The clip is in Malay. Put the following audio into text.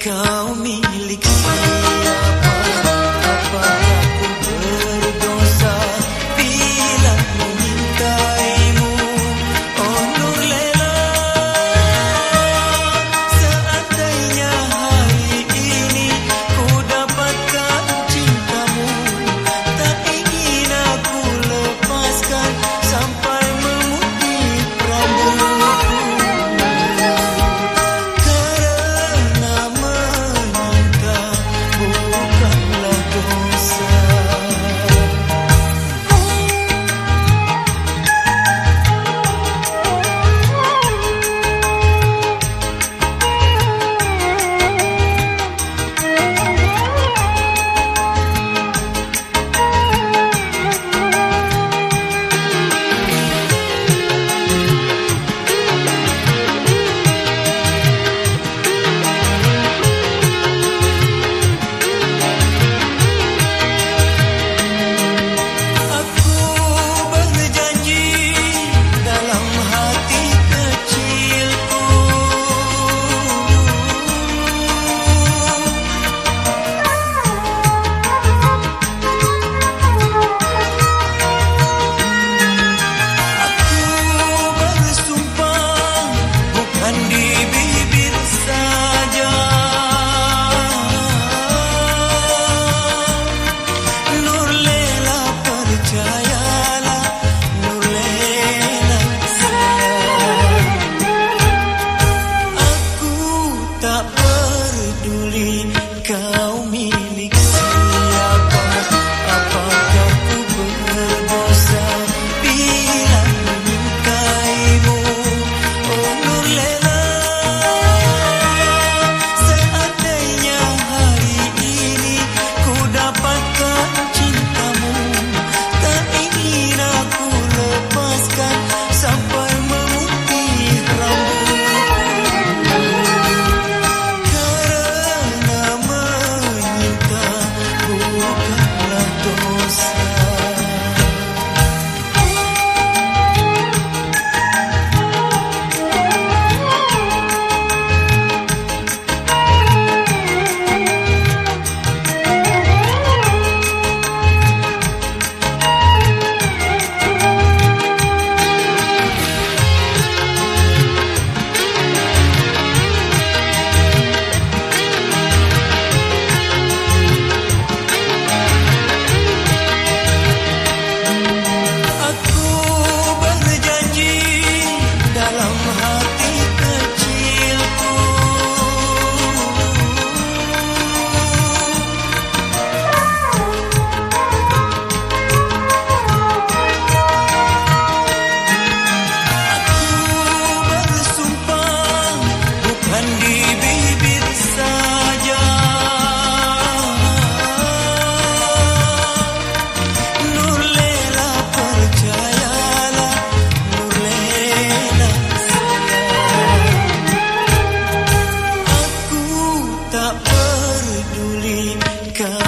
call me tak peduli. Kau